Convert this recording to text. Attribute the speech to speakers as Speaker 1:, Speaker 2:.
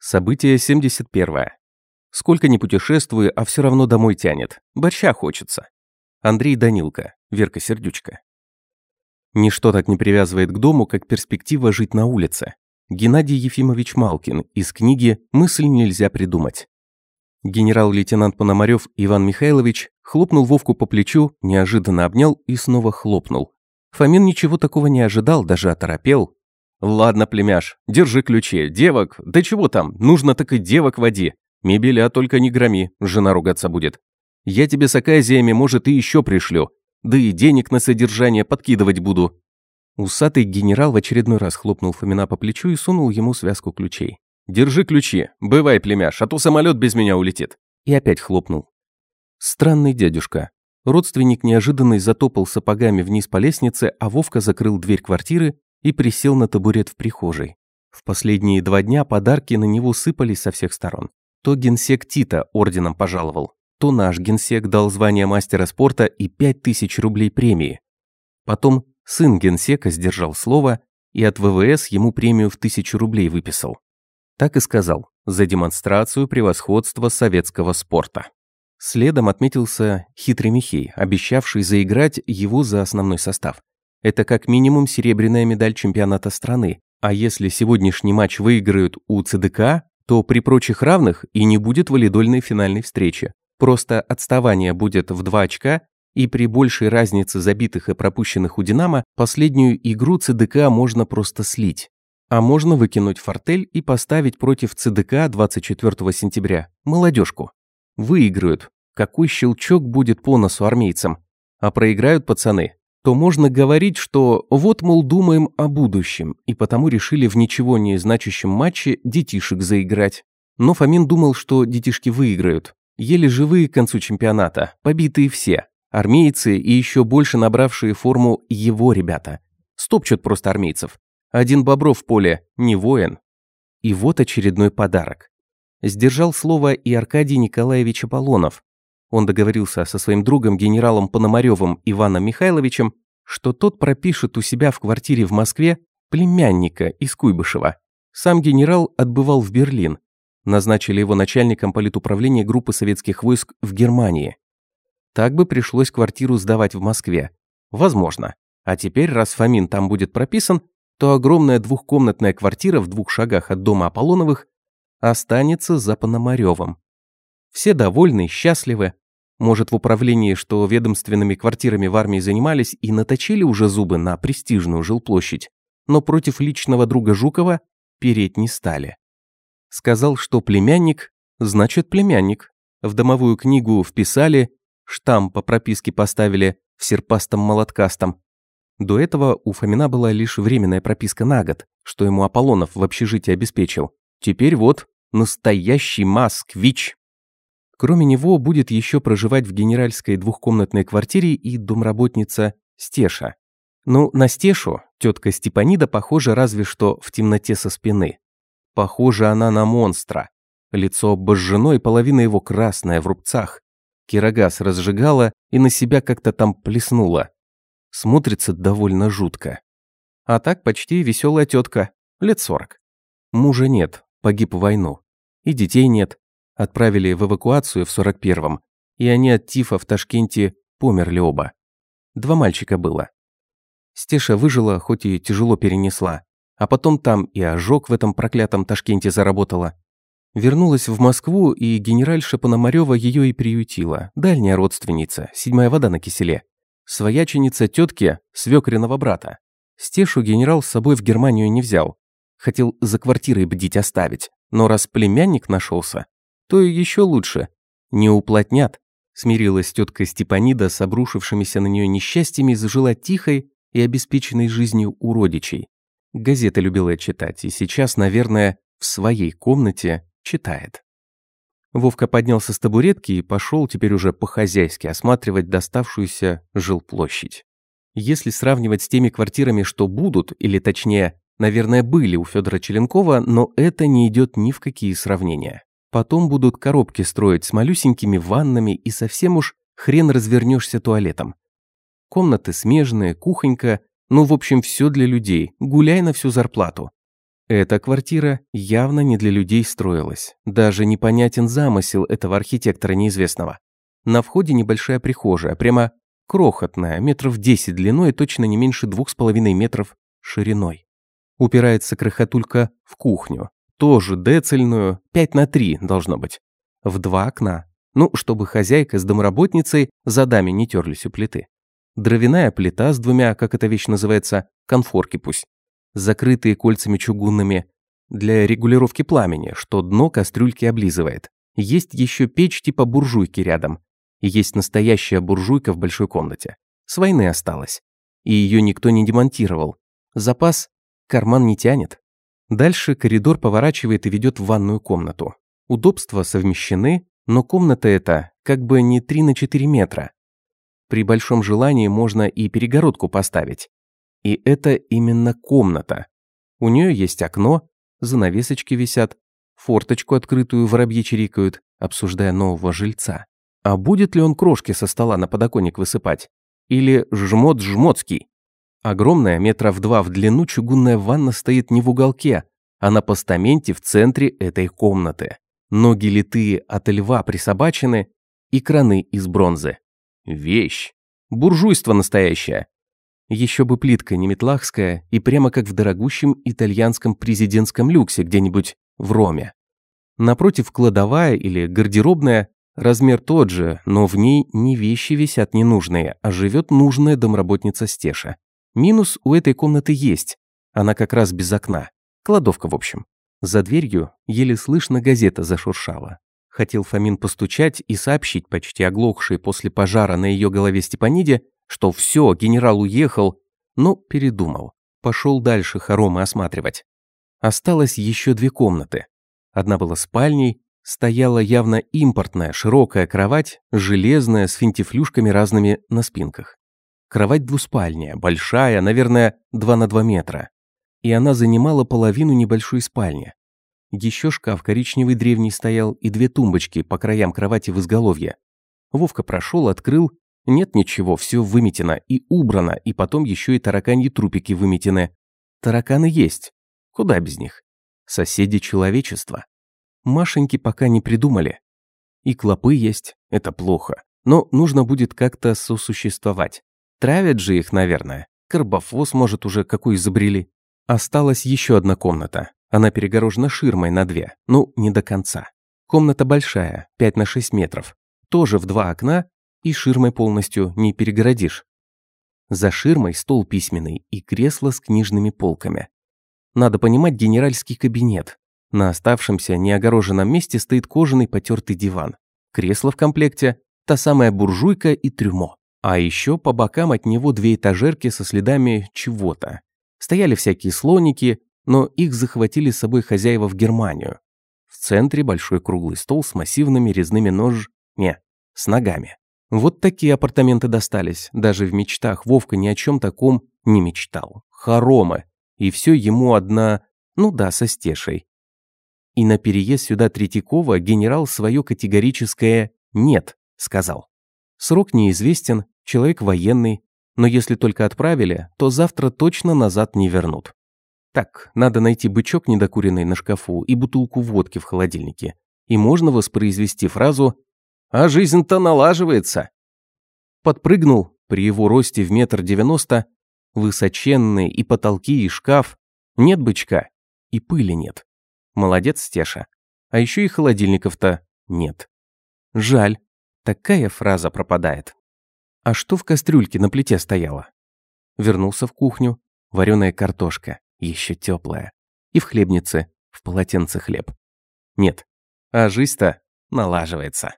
Speaker 1: Событие 71. Сколько ни путешествую, а все равно домой тянет. Борща хочется. Андрей Данилко, Верка Сердючка. Ничто так не привязывает к дому, как перспектива жить на улице. Геннадий Ефимович Малкин из книги «Мысль нельзя придумать». Генерал-лейтенант Пономарев Иван Михайлович хлопнул Вовку по плечу, неожиданно обнял и снова хлопнул. Фомин ничего такого не ожидал, даже оторопел. «Ладно, племяш, держи ключи. Девок, да чего там, нужно так и девок води. Мебеля только не громи, жена ругаться будет. Я тебе с оказиями, может, и еще пришлю. Да и денег на содержание подкидывать буду. Усатый генерал в очередной раз хлопнул Фомина по плечу и сунул ему связку ключей. «Держи ключи, бывай, племяш, а то самолет без меня улетит». И опять хлопнул. Странный дядюшка. Родственник неожиданно затопал сапогами вниз по лестнице, а Вовка закрыл дверь квартиры и присел на табурет в прихожей. В последние два дня подарки на него сыпались со всех сторон. То генсек Тита орденом пожаловал, то наш генсек дал звание мастера спорта и пять тысяч рублей премии. Потом Сын генсека сдержал слово и от ВВС ему премию в тысячу рублей выписал. Так и сказал, за демонстрацию превосходства советского спорта. Следом отметился хитрый Михей, обещавший заиграть его за основной состав. Это как минимум серебряная медаль чемпионата страны, а если сегодняшний матч выиграют у ЦДК, то при прочих равных и не будет валидольной финальной встречи. Просто отставание будет в два очка и при большей разнице забитых и пропущенных у «Динамо» последнюю игру ЦДК можно просто слить. А можно выкинуть фортель и поставить против ЦДК 24 сентября молодежку. Выиграют. Какой щелчок будет по носу армейцам? А проиграют пацаны. То можно говорить, что вот, мол, думаем о будущем, и потому решили в ничего не значащем матче детишек заиграть. Но Фомин думал, что детишки выиграют. Еле живые к концу чемпионата, побитые все. Армейцы и еще больше набравшие форму его ребята. Стопчут просто армейцев. Один Бобров в поле, не воин. И вот очередной подарок. Сдержал слово и Аркадий Николаевич Аполлонов. Он договорился со своим другом генералом Пономаревым Иваном Михайловичем, что тот пропишет у себя в квартире в Москве племянника из Куйбышева. Сам генерал отбывал в Берлин. Назначили его начальником политуправления группы советских войск в Германии. Так бы пришлось квартиру сдавать в Москве. Возможно. А теперь, раз Фомин там будет прописан, то огромная двухкомнатная квартира в двух шагах от дома Аполлоновых останется за Пономарёвым. Все довольны, счастливы. Может, в управлении, что ведомственными квартирами в армии занимались и наточили уже зубы на престижную жилплощадь, но против личного друга Жукова переть не стали. Сказал, что племянник, значит племянник. В домовую книгу вписали Штамп по прописке поставили в серпастом молоткастом. До этого у Фомина была лишь временная прописка на год, что ему Аполлонов в общежитии обеспечил. Теперь вот настоящий москвич. Кроме него будет еще проживать в генеральской двухкомнатной квартире и домработница Стеша. Ну, на Стешу тетка Степанида похожа разве что в темноте со спины. Похожа она на монстра. Лицо обожжено и половина его красная в рубцах. Кирогаз разжигала и на себя как-то там плеснула. Смотрится довольно жутко. А так почти веселая тетка, лет сорок. Мужа нет, погиб в войну. И детей нет. Отправили в эвакуацию в сорок первом. И они от тифа в Ташкенте померли оба. Два мальчика было. Стеша выжила, хоть и тяжело перенесла. А потом там и ожог в этом проклятом Ташкенте заработала. Вернулась в Москву, и генеральша Пономарёва ее и приютила, дальняя родственница, седьмая вода на киселе. Свояченица тетки, свекриного брата. Стешу генерал с собой в Германию не взял. Хотел за квартирой бдить оставить, но раз племянник нашелся, то и еще лучше. Не уплотнят. Смирилась тетка Степанида с обрушившимися на нее несчастьями и зажила тихой и обеспеченной жизнью у родичей. Газеты любила читать, и сейчас, наверное, в своей комнате читает. Вовка поднялся с табуретки и пошел теперь уже по-хозяйски осматривать доставшуюся жилплощадь. Если сравнивать с теми квартирами, что будут, или точнее, наверное, были у Федора Челенкова, но это не идет ни в какие сравнения. Потом будут коробки строить с малюсенькими ваннами и совсем уж хрен развернешься туалетом. Комнаты смежные, кухонька, ну, в общем, все для людей, гуляй на всю зарплату. Эта квартира явно не для людей строилась. Даже непонятен замысел этого архитектора неизвестного. На входе небольшая прихожая, прямо крохотная, метров 10 длиной и точно не меньше двух с половиной метров шириной. Упирается крохотулька в кухню. Тоже децельную, 5 на 3 должно быть. В два окна. Ну, чтобы хозяйка с домработницей за дами не терлись у плиты. Дровяная плита с двумя, как эта вещь называется, конфорки пусть. Закрытые кольцами чугунными для регулировки пламени, что дно кастрюльки облизывает. Есть еще печь типа буржуйки рядом. И есть настоящая буржуйка в большой комнате. С войны осталась. И ее никто не демонтировал. Запас карман не тянет. Дальше коридор поворачивает и ведет в ванную комнату. Удобства совмещены, но комната эта как бы не 3 на 4 метра. При большом желании можно и перегородку поставить. И это именно комната. У нее есть окно, занавесочки висят, форточку открытую воробьи чирикают, обсуждая нового жильца. А будет ли он крошки со стола на подоконник высыпать? Или жмот-жмотский? Огромная, метров два в длину, чугунная ванна стоит не в уголке, а на постаменте в центре этой комнаты. Ноги литые от льва присобачены и краны из бронзы. Вещь. Буржуйство настоящее. Еще бы плитка не метлахская и прямо как в дорогущем итальянском президентском люксе где-нибудь в Роме. Напротив кладовая или гардеробная, размер тот же, но в ней не вещи висят ненужные, а живет нужная домработница Стеша. Минус у этой комнаты есть, она как раз без окна. Кладовка, в общем. За дверью еле слышно газета зашуршала. Хотел Фомин постучать и сообщить почти оглохшей после пожара на ее голове Степаниде, что все, генерал уехал, но передумал. Пошел дальше хоромы осматривать. Осталось еще две комнаты. Одна была спальней, стояла явно импортная широкая кровать, железная, с финтифлюшками разными на спинках. Кровать двуспальная, большая, наверное, 2 на 2 метра и она занимала половину небольшой спальни. Еще шкаф коричневый древний стоял и две тумбочки по краям кровати в изголовье. Вовка прошел, открыл. Нет ничего, все выметено и убрано, и потом еще и тараканьи трупики выметены. Тараканы есть. Куда без них? Соседи человечества. Машеньки пока не придумали. И клопы есть, это плохо. Но нужно будет как-то сосуществовать. Травят же их, наверное. Карбофос, может, уже какой изобрели. Осталась еще одна комната. Она перегорожена ширмой на две, ну, не до конца. Комната большая, 5 на 6 метров. Тоже в два окна, и ширмой полностью не перегородишь. За ширмой стол письменный и кресло с книжными полками. Надо понимать генеральский кабинет. На оставшемся неогороженном месте стоит кожаный потертый диван. Кресло в комплекте, та самая буржуйка и трюмо. А еще по бокам от него две этажерки со следами чего-то. Стояли всякие слоники, но их захватили с собой хозяева в Германию. В центре большой круглый стол с массивными резными нож... Не, с ногами. Вот такие апартаменты достались. Даже в мечтах Вовка ни о чем таком не мечтал. Хоромы. И все ему одна... Ну да, со стешей. И на переезд сюда Третьякова генерал свое категорическое «нет» сказал. Срок неизвестен, человек военный, но если только отправили, то завтра точно назад не вернут. Так, надо найти бычок недокуренный на шкафу и бутылку водки в холодильнике. И можно воспроизвести фразу «А жизнь-то налаживается». Подпрыгнул, при его росте в метр девяносто, высоченный и потолки, и шкаф. Нет бычка, и пыли нет. Молодец, Стеша. А еще и холодильников-то нет. Жаль, такая фраза пропадает. А что в кастрюльке на плите стояло? Вернулся в кухню. Вареная картошка, еще теплая. И в хлебнице, в полотенце хлеб. Нет, а жизнь-то налаживается.